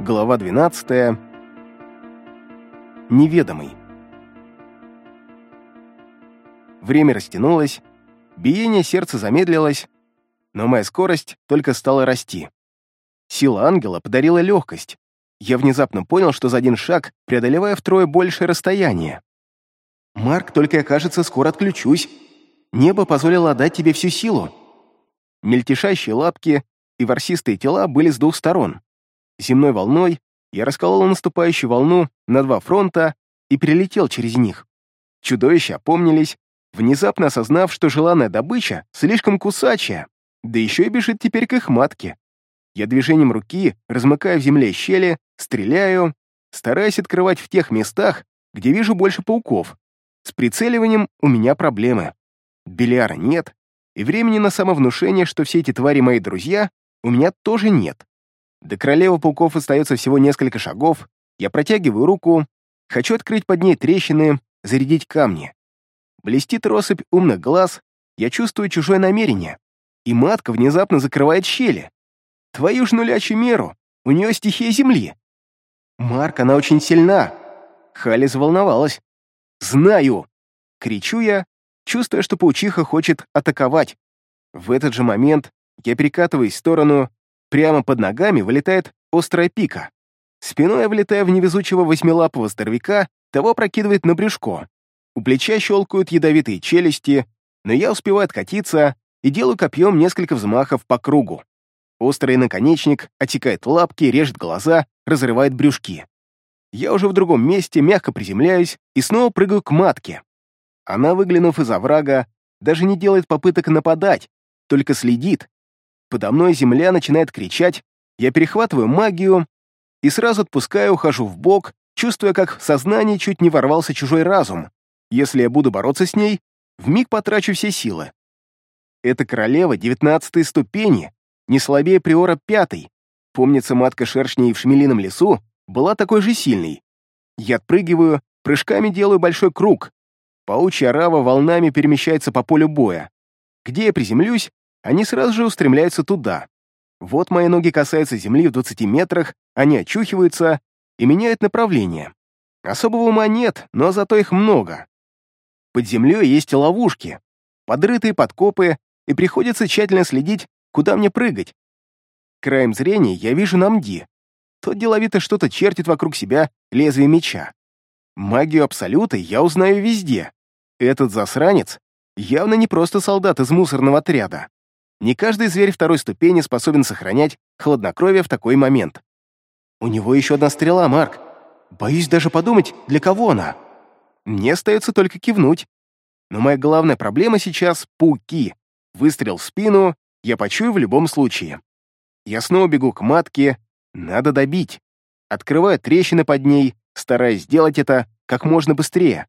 Глава 12. Неведомый. Время растянулось, биение сердца замедлилось, но моя скорость только стала расти. Сила ангела подарила легкость. Я внезапно понял, что за один шаг преодолеваю втрое большее расстояние. «Марк, только я, кажется, скоро отключусь. Небо позволило отдать тебе всю силу». Мельтешащие лапки и ворсистые тела были с двух сторон. Земной волной я расколол наступающую волну на два фронта и перелетел через них. Чудовища опомнились, внезапно осознав, что желанная добыча слишком кусачая, да еще и бежит теперь к их матке. Я движением руки размыкаю в земле щели, стреляю, стараясь открывать в тех местах, где вижу больше пауков. С прицеливанием у меня проблемы. Бильяра нет, и времени на самовнушение, что все эти твари мои друзья, у меня тоже нет. До королевы пауков остается всего несколько шагов, я протягиваю руку, хочу открыть под ней трещины, зарядить камни. Блестит россыпь умных глаз, я чувствую чужое намерение, и матка внезапно закрывает щели. Твою ж нулячью меру, у нее стихия земли. Марк, она очень сильна. Хали заволновалась. «Знаю!» — кричу я, чувствуя, что паучиха хочет атаковать. В этот же момент я перекатываюсь в сторону, прямо под ногами вылетает острая пика. Спиной я влетаю в невезучего восьмилапого здоровяка, того прокидывает на брюшко. У плеча щелкают ядовитые челюсти, но я успеваю откатиться и делаю копьем несколько взмахов по кругу. Острый наконечник отекает лапки, режет глаза, разрывает брюшки. Я уже в другом месте мягко приземляюсь и снова прыгаю к матке. Она, выглянув из оврага, даже не делает попыток нападать, только следит. Подо мной земля начинает кричать, я перехватываю магию и сразу отпускаю, ухожу в бок, чувствуя, как в сознании чуть не ворвался чужой разум. Если я буду бороться с ней, вмиг потрачу все силы. Это королева девятнадцатой ступени, не слабее приора пятой. Помнится, матка шершней в шмелином лесу была такой же сильной. Я отпрыгиваю, прыжками делаю большой круг. Паучья рава волнами перемещается по полю боя. Где я приземлюсь, они сразу же устремляются туда. Вот мои ноги касаются земли в 20 метрах, они очухиваются и меняют направление. Особого ума нет, но зато их много. Под землей есть ловушки, подрытые подкопы, и приходится тщательно следить, куда мне прыгать. Краем зрения я вижу Намди. Тот деловито что-то чертит вокруг себя лезвие меча. Магию Абсолюта я узнаю везде. Этот засранец явно не просто солдат из мусорного отряда. Не каждый зверь второй ступени способен сохранять хладнокровие в такой момент. У него еще одна стрела, Марк. Боюсь даже подумать, для кого она. Мне остается только кивнуть. Но моя главная проблема сейчас — пауки. Выстрел в спину я почую в любом случае. Я снова бегу к матке, надо добить. Открываю трещины под ней, стараясь сделать это как можно быстрее.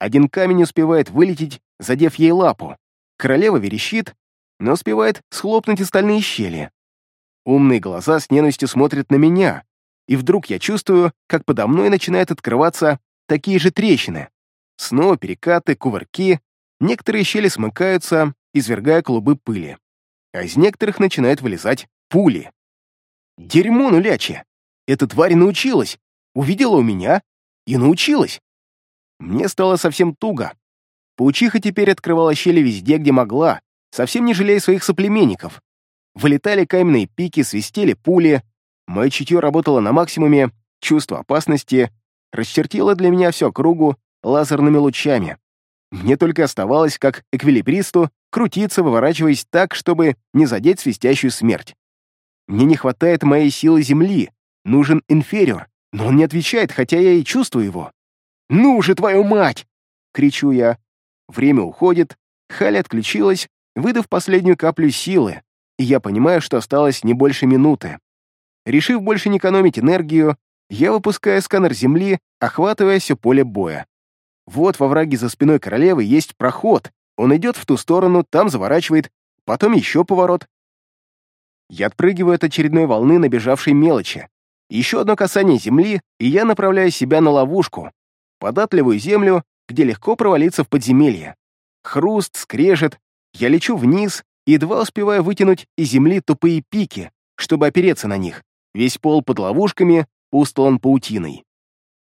Один камень успевает вылететь, задев ей лапу. Королева верещит, но успевает схлопнуть остальные щели. Умные глаза с ненавистью смотрят на меня, и вдруг я чувствую, как подо мной начинают открываться такие же трещины. Снова перекаты, кувырки, некоторые щели смыкаются, извергая клубы пыли. А из некоторых начинают вылезать пули. Дерьмо нулячье! Эта тварь научилась, увидела у меня и научилась. Мне стало совсем туго. Паучиха теперь открывала щели везде, где могла, совсем не жалея своих соплеменников. Вылетали каменные пики, свистели пули. Мое чутье работало на максимуме, чувство опасности расчертило для меня все кругу лазерными лучами. Мне только оставалось, как эквилибристу, крутиться, выворачиваясь так, чтобы не задеть свистящую смерть. Мне не хватает моей силы Земли, нужен инфериор, но он не отвечает, хотя я и чувствую его. «Ну же, твою мать!» — кричу я. Время уходит, Халя отключилась, выдав последнюю каплю силы, и я понимаю, что осталось не больше минуты. Решив больше не экономить энергию, я выпускаю сканер Земли, охватывая все поле боя. Вот во враге за спиной королевы есть проход, он идет в ту сторону, там заворачивает, потом еще поворот. Я отпрыгиваю от очередной волны набежавшей мелочи. Еще одно касание земли, и я направляю себя на ловушку, податливую землю, где легко провалиться в подземелье. Хруст, скрежет, я лечу вниз, едва успевая вытянуть из земли тупые пики, чтобы опереться на них. весь пол под ловушками устлан паутиной.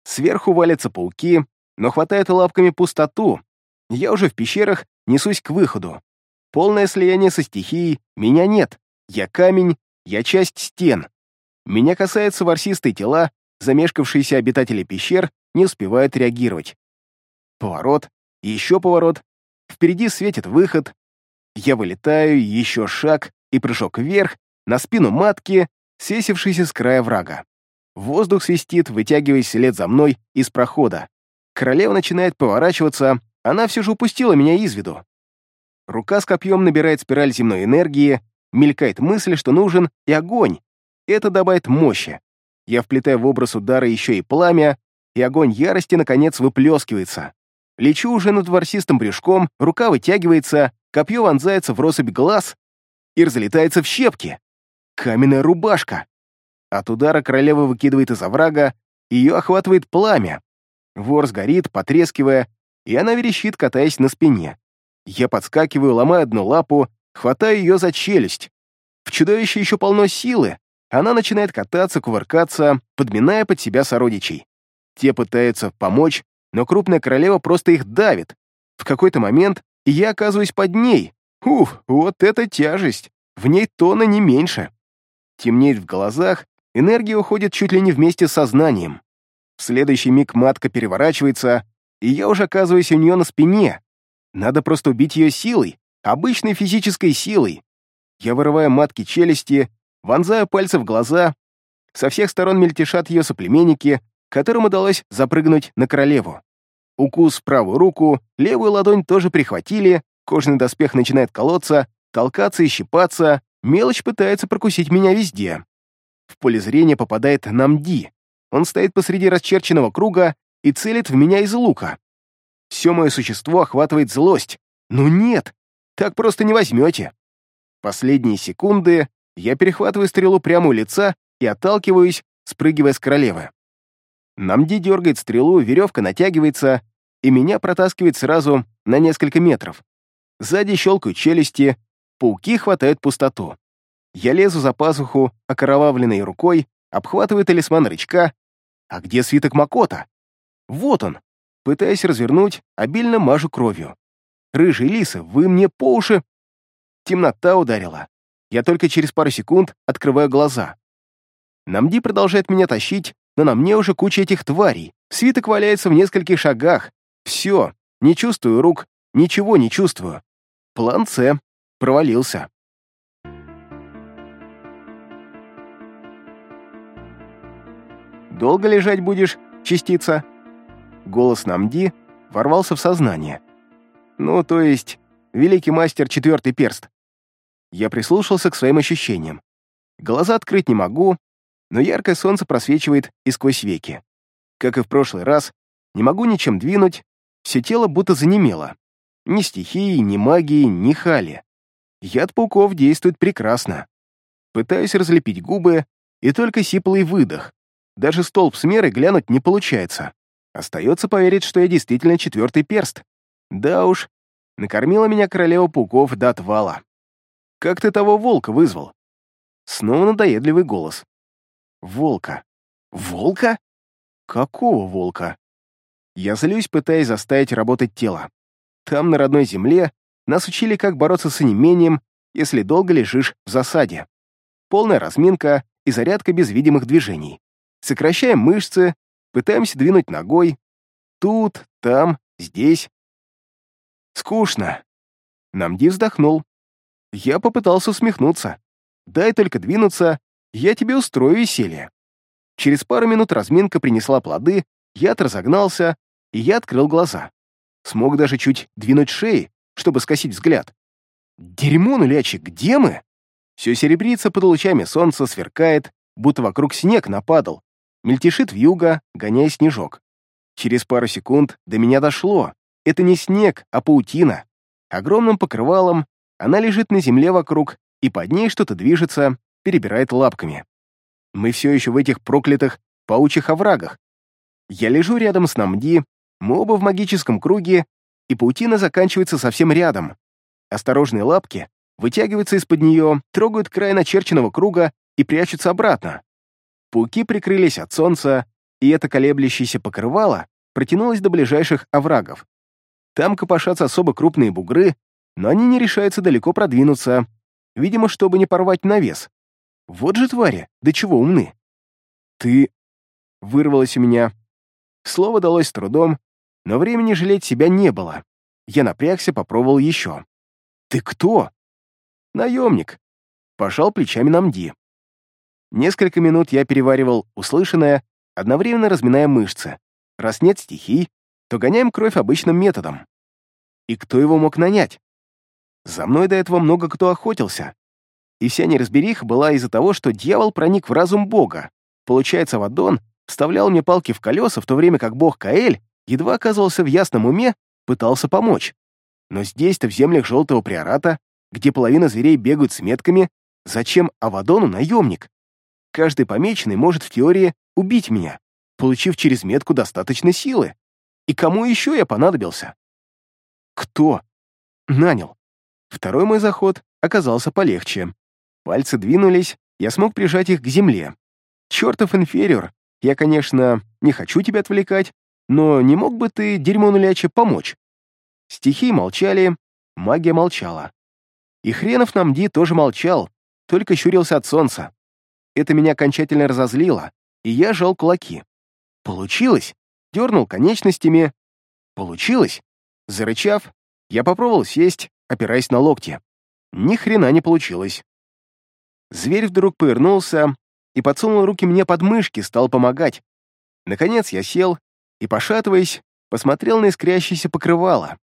Сверху валятся пауки, но хватает лапками пустоту. Я уже в пещерах несусь к выходу. Полное слияние со стихией, меня нет. Я камень, я часть стен. Меня касаются ворсистые тела, замешкавшиеся обитатели пещер не успевают реагировать. Поворот, еще поворот. Впереди светит выход. Я вылетаю, еще шаг и прыжок вверх, на спину матки, сесившейся с края врага. Воздух свистит, вытягиваясь след за мной из прохода. Королева начинает поворачиваться, она все же упустила меня из виду. Рука с копьем набирает спираль земной энергии, мелькает мысль, что нужен и огонь. Это добавит мощи. Я вплетаю в образ удара еще и пламя, и огонь ярости, наконец, выплескивается. Лечу уже над ворсистым брюшком, рука вытягивается, копье вонзается в россыпь глаз и разлетается в щепки. Каменная рубашка. От удара королева выкидывает из оврага, ее охватывает пламя. Вор сгорит, потрескивая, и она верещит, катаясь на спине. Я подскакиваю, ломаю одну лапу, хватаю ее за челюсть. В чудовище еще полно силы. Она начинает кататься, кувыркаться, подминая под себя сородичей. Те пытаются помочь, но крупная королева просто их давит. В какой-то момент я оказываюсь под ней. Уф, вот это тяжесть. В ней тона не меньше. Темнеет в глазах, энергия уходит чуть ли не вместе с сознанием. В следующий миг матка переворачивается, и я уже оказываюсь у нее на спине, надо просто убить ее силой, обычной физической силой. Я вырываю матки челюсти, вонзаю пальцы в глаза. Со всех сторон мельтешат ее соплеменники, которым удалось запрыгнуть на королеву. Укус в правую руку, левую ладонь тоже прихватили, кожный доспех начинает колоться, толкаться и щипаться, мелочь пытается прокусить меня везде. В поле зрения попадает Намди. Он стоит посреди расчерченного круга и целит в меня из лука. Все мое существо охватывает злость. Ну нет, так просто не возьмете. Последние секунды я перехватываю стрелу прямо у лица и отталкиваюсь, спрыгивая с королевы. Намди дергает стрелу, веревка натягивается, и меня протаскивает сразу на несколько метров. Сзади щелкают челюсти, пауки хватают пустоту. Я лезу за пазуху, окровавленной рукой, обхватываю талисман рычка. А где свиток Макота? Вот он, Пытаясь развернуть, обильно мажу кровью. «Рыжие лисы, вы мне по уши!» Темнота ударила. Я только через пару секунд открываю глаза. Намди продолжает меня тащить, но на мне уже куча этих тварей. Свиток валяется в нескольких шагах. Все, не чувствую рук, ничего не чувствую. План С провалился. «Долго лежать будешь, частица?» Голос Намди ворвался в сознание. Ну, то есть, великий мастер четвертый перст. Я прислушался к своим ощущениям. Глаза открыть не могу, но яркое солнце просвечивает и сквозь веки. Как и в прошлый раз, не могу ничем двинуть, все тело будто занемело. Ни стихии, ни магии, ни хали. Яд пауков действует прекрасно. Пытаюсь разлепить губы, и только сиплый выдох. Даже столб с мерой глянуть не получается. Остается поверить, что я действительно четвертый перст. Да уж, накормила меня королева пауков до отвала. Как ты того волка вызвал? Снова надоедливый голос. Волка. Волка? Какого волка? Я злюсь, пытаясь заставить работать тело. Там, на родной земле, нас учили, как бороться с онемением, если долго лежишь в засаде. Полная разминка и зарядка без видимых движений. Сокращаем мышцы, Пытаемся двинуть ногой. Тут, там, здесь. Скучно. Намди вздохнул. Я попытался усмехнуться. Дай только двинуться, я тебе устрою веселье. Через пару минут разминка принесла плоды, яд разогнался, и я открыл глаза. Смог даже чуть двинуть шеи, чтобы скосить взгляд. Дерьмо нулячий, где мы? Все серебрится под лучами солнца, сверкает, будто вокруг снег нападал, Мельтешит вьюга, гоняя снежок. Через пару секунд до меня дошло. Это не снег, а паутина. Огромным покрывалом она лежит на земле вокруг, и под ней что-то движется, перебирает лапками. Мы все еще в этих проклятых паучьих оврагах. Я лежу рядом с Намди, мы оба в магическом круге, и паутина заканчивается совсем рядом. Осторожные лапки вытягиваются из-под нее, трогают край начерченного круга и прячутся обратно. Пауки прикрылись от солнца, и это колеблющееся покрывало протянулось до ближайших оврагов. Там копошатся особо крупные бугры, но они не решаются далеко продвинуться, видимо, чтобы не порвать навес. Вот же твари, до чего умны. «Ты...» — вырвалось у меня. Слово далось с трудом, но времени жалеть себя не было. Я напрягся, попробовал еще. «Ты кто?» «Наемник», — пожал плечами Намди. Несколько минут я переваривал услышанное, одновременно разминая мышцы. Раз нет стихий, то гоняем кровь обычным методом. И кто его мог нанять? За мной до этого много кто охотился. И вся неразбериха была из-за того, что дьявол проник в разум Бога. Получается, Вадон вставлял мне палки в колеса, в то время как бог Каэль едва оказывался в ясном уме, пытался помочь. Но здесь-то, в землях Желтого Приората, где половина зверей бегают с метками, зачем Авадону наемник? Каждый помеченный может в теории убить меня, получив через метку достаточно силы. И кому еще я понадобился? Кто? Нанял. Второй мой заход оказался полегче. Пальцы двинулись, я смог прижать их к земле. Чертов инфериор, я, конечно, не хочу тебя отвлекать, но не мог бы ты, дерьмо нуляче, помочь? Стихии молчали, магия молчала. И хренов нам Ди тоже молчал, только щурился от солнца. Это меня окончательно разозлило, и я жал кулаки. Получилось! Дернул конечностями. Получилось! Зарычав, я попробовал сесть, опираясь на локти. Ни хрена не получилось. Зверь вдруг повернулся и подсунул руки мне под мышки, стал помогать. Наконец я сел и, пошатываясь, посмотрел на искрящееся покрывало.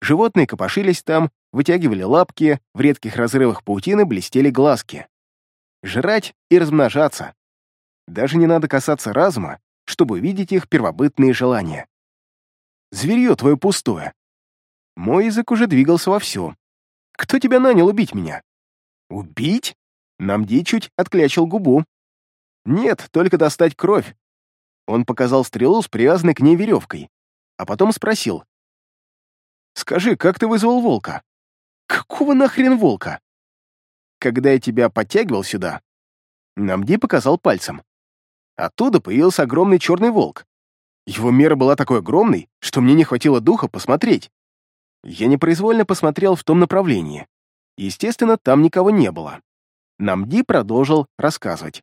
Животные копошились там, вытягивали лапки, в редких разрывах паутины блестели глазки жрать и размножаться. Даже не надо касаться разума, чтобы увидеть их первобытные желания. Зверье твое пустое. Мой язык уже двигался вовсю. Кто тебя нанял убить меня? Убить? Намди чуть отклячил губу. Нет, только достать кровь. Он показал стрелу с привязанной к ней веревкой, а потом спросил. «Скажи, как ты вызвал волка?» «Какого нахрен волка?» когда я тебя подтягивал сюда, Намди показал пальцем. Оттуда появился огромный черный волк. Его мера была такой огромной, что мне не хватило духа посмотреть. Я непроизвольно посмотрел в том направлении. Естественно, там никого не было. Намди продолжил рассказывать.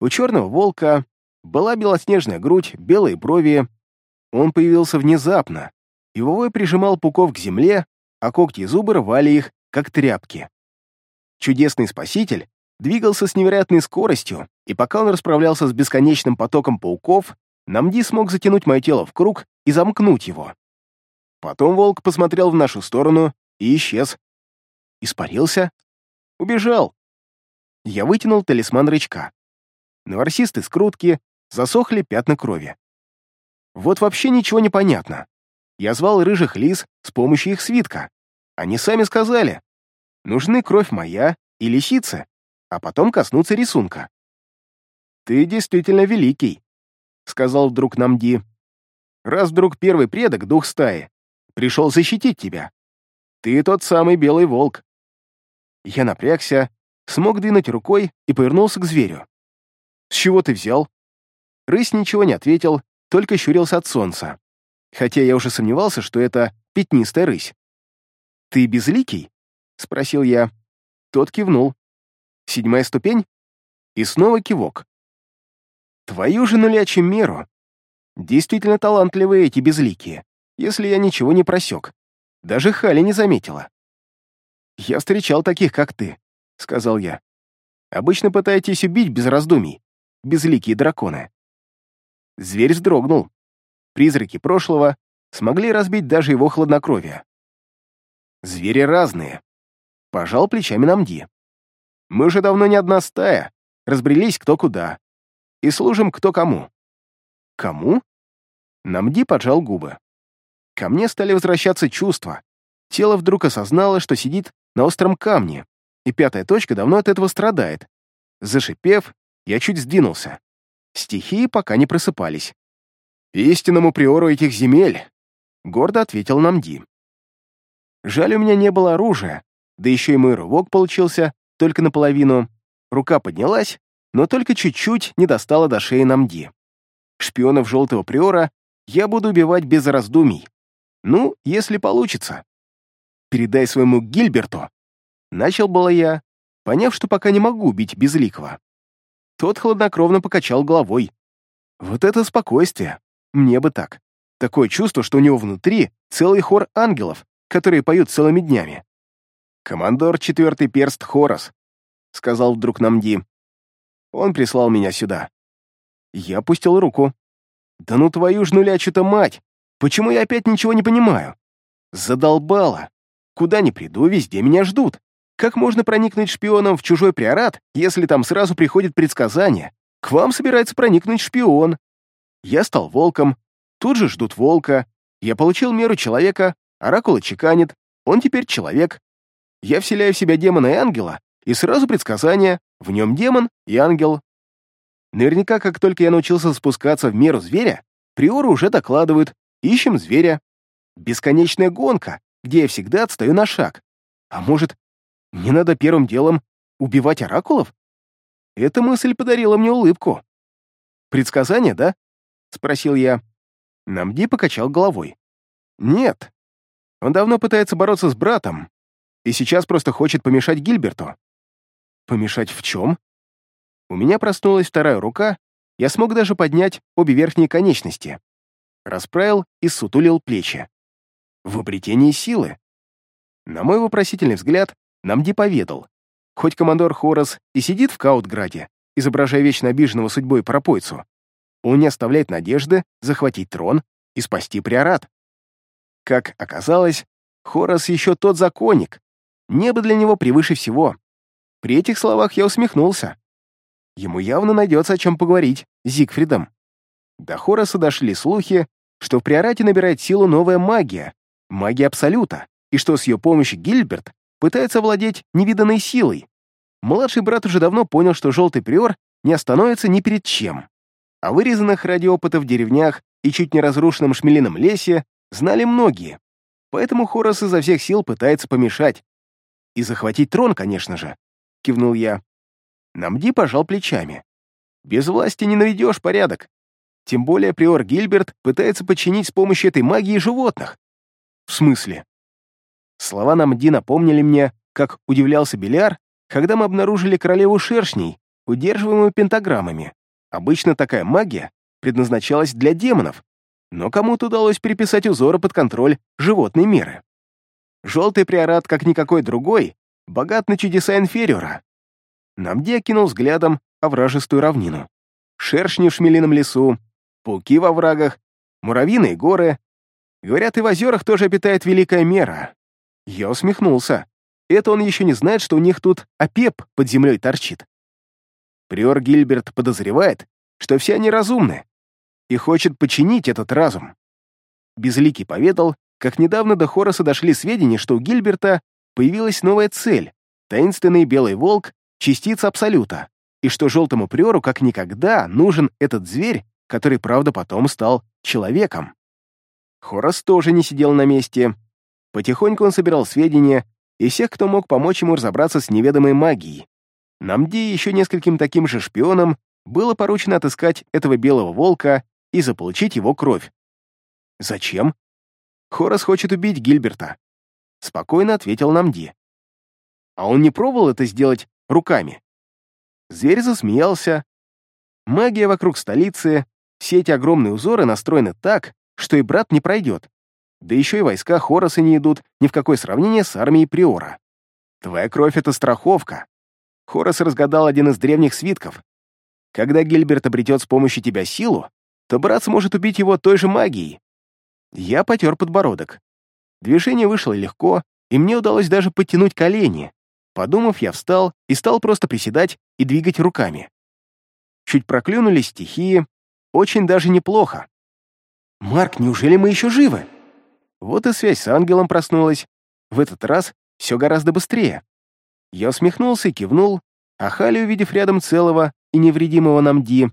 У черного волка была белоснежная грудь, белые брови. Он появился внезапно. Его вой прижимал пуков к земле, а когти и зубы рвали их, как тряпки. Чудесный спаситель двигался с невероятной скоростью, и пока он расправлялся с бесконечным потоком пауков, Намди смог затянуть мое тело в круг и замкнуть его. Потом волк посмотрел в нашу сторону и исчез. Испарился? Убежал. Я вытянул талисман рычка. На ворсистой скрутке засохли пятна крови. Вот вообще ничего не понятно. Я звал рыжих лис с помощью их свитка. Они сами сказали, Нужны кровь моя и лисица, а потом коснуться рисунка. «Ты действительно великий», — сказал вдруг Намди. «Раз вдруг первый предок, дух стаи, пришел защитить тебя. Ты тот самый белый волк». Я напрягся, смог двинуть рукой и повернулся к зверю. «С чего ты взял?» Рысь ничего не ответил, только щурился от солнца. Хотя я уже сомневался, что это пятнистая рысь. «Ты безликий?» — спросил я. Тот кивнул. «Седьмая ступень?» И снова кивок. «Твою же нулячью меру! Действительно талантливые эти безликие, если я ничего не просек. Даже Хали не заметила». «Я встречал таких, как ты», — сказал я. «Обычно пытаетесь убить без раздумий, безликие драконы». Зверь вздрогнул. Призраки прошлого смогли разбить даже его хладнокровие. Звери разные, Пожал плечами Намди. Мы уже давно не одна стая, разбрелись кто куда. И служим кто кому. Кому? Намди поджал губы. Ко мне стали возвращаться чувства. Тело вдруг осознало, что сидит на остром камне, и пятая точка давно от этого страдает. Зашипев, я чуть сдвинулся. Стихии пока не просыпались. «Истинному приору этих земель», — гордо ответил Намди. Жаль, у меня не было оружия, да еще и мой рывок получился только наполовину. Рука поднялась, но только чуть-чуть не достала до шеи Намди. Шпионов желтого приора я буду убивать без раздумий. Ну, если получится. Передай своему Гильберту. Начал было я, поняв, что пока не могу убить Безликого. Тот хладнокровно покачал головой. Вот это спокойствие. Мне бы так. Такое чувство, что у него внутри целый хор ангелов, которые поют целыми днями. «Командор четвертый перст Хорос», — сказал вдруг Намди. Он прислал меня сюда. Я опустил руку. «Да ну твою ж нулячу-то мать! Почему я опять ничего не понимаю? Задолбало! Куда ни приду, везде меня ждут. Как можно проникнуть шпионом в чужой приорат, если там сразу приходит предсказание? К вам собирается проникнуть шпион. Я стал волком, тут же ждут волка. Я получил меру человека, оракула чеканит, он теперь человек. Я вселяю в себя демона и ангела, и сразу предсказание, в нем демон и ангел. Наверняка, как только я научился спускаться в меру зверя, приоры уже докладывают, ищем зверя. Бесконечная гонка, где я всегда отстаю на шаг. А может, мне надо первым делом убивать оракулов? Эта мысль подарила мне улыбку. «Предсказание, да?» — спросил я. Намди покачал головой. «Нет. Он давно пытается бороться с братом, и сейчас просто хочет помешать Гильберту». «Помешать в чем?» У меня проснулась вторая рука, я смог даже поднять обе верхние конечности. Расправил и сутулил плечи. В обретении силы. На мой вопросительный взгляд, Намди поведал. Хоть командор Хорос и сидит в Каутграде, изображая вечно обиженного судьбой пропойцу, он не оставляет надежды захватить трон и спасти приорат. Как оказалось, Хорос еще тот законник. Небо для него превыше всего. При этих словах я усмехнулся. Ему явно найдется о чем поговорить с Зигфридом. До Хороса дошли слухи, что в приорате набирает силу новая магия, магия Абсолюта, и что с ее помощью Гильберт пытается овладеть невиданной силой. Младший брат уже давно понял, что желтый приор не остановится ни перед чем. О вырезанных ради опыта в деревнях и чуть не разрушенном шмелином лесе знали многие, поэтому Хорос изо всех сил пытается помешать. И захватить трон, конечно же, кивнул я. Намди пожал плечами. Без власти не наведешь порядок. Тем более приор Гильберт пытается подчинить с помощью этой магии животных. В смысле? Слова Намди напомнили мне, как удивлялся Беляр, когда мы обнаружили королеву шершней, удерживаемую пентаграммами. Обычно такая магия предназначалась для демонов, но кому-то удалось переписать узоры под контроль животной меры. Желтый приорат, как никакой другой, богат на чудеса инфериора. Намди окинул взглядом овражистую равнину. Шершни в шмелином лесу, пауки во врагах, муравьиные горы. Говорят, и в озерах тоже обитает великая мера. Я усмехнулся. Это он еще не знает, что у них тут опеп под землей торчит. Приор Гильберт подозревает, что все они разумны и хочет починить этот разум. Безликий поведал, как недавно до Хороса дошли сведения, что у Гильберта появилась новая цель — таинственный белый волк, частица Абсолюта, и что желтому приору как никогда нужен этот зверь, который, правда, потом стал человеком. Хорос тоже не сидел на месте. Потихоньку он собирал сведения и всех, кто мог помочь ему разобраться с неведомой магией. Намди и еще нескольким таким же шпионам было поручено отыскать этого белого волка и заполучить его кровь. Зачем? Хорос хочет убить Гильберта. Спокойно ответил Намди. А он не пробовал это сделать руками. Зверь засмеялся. Магия вокруг столицы, все эти огромные узоры настроены так, что и брат не пройдет. Да еще и войска Хороса не идут ни в какое сравнение с армией Приора. Твоя кровь — это страховка. Хорос разгадал один из древних свитков. Когда Гильберт обретет с помощью тебя силу, то брат сможет убить его той же магией. Я потер подбородок. Движение вышло легко, и мне удалось даже подтянуть колени. Подумав, я встал и стал просто приседать и двигать руками. Чуть проклюнулись стихии, очень даже неплохо. «Марк, неужели мы еще живы?» Вот и связь с ангелом проснулась. В этот раз все гораздо быстрее. Я усмехнулся и кивнул, а Хали, увидев рядом целого и невредимого Намди,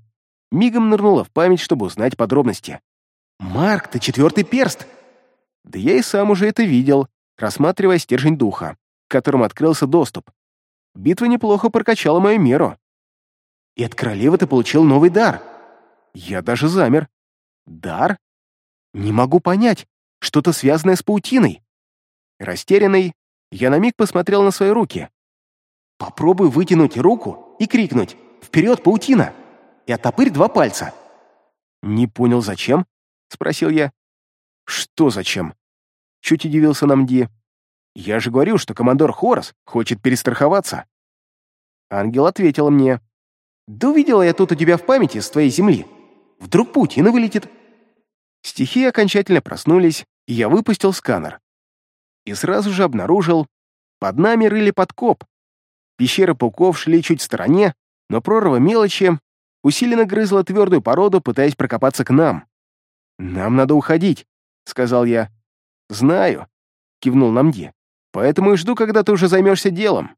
мигом нырнула в память, чтобы узнать подробности. «Марк, ты четвертый перст!» Да я и сам уже это видел, рассматривая стержень духа, к которому открылся доступ. Битва неплохо прокачала мою меру. и от королевы ты получил новый дар. Я даже замер. Дар? Не могу понять, что-то связанное с паутиной. Растерянный, я на миг посмотрел на свои руки. Попробуй вытянуть руку и крикнуть «Вперед, паутина!» и оттопырь два пальца. «Не понял, зачем?» — спросил я. «Что зачем?» — чуть удивился Намди. «Я же говорил, что командор Хорос хочет перестраховаться». Ангел ответил мне. «Да увидела я тут у тебя в памяти с твоей земли. Вдруг паутина вылетит». Стихи окончательно проснулись, я выпустил сканер. И сразу же обнаружил, под нами рыли подкоп. Пещеры пауков шли чуть в стороне, но прорва мелочи усиленно грызла твердую породу, пытаясь прокопаться к нам. «Нам надо уходить», — сказал я. «Знаю», — кивнул Намди. «Поэтому и жду, когда ты уже займешься делом».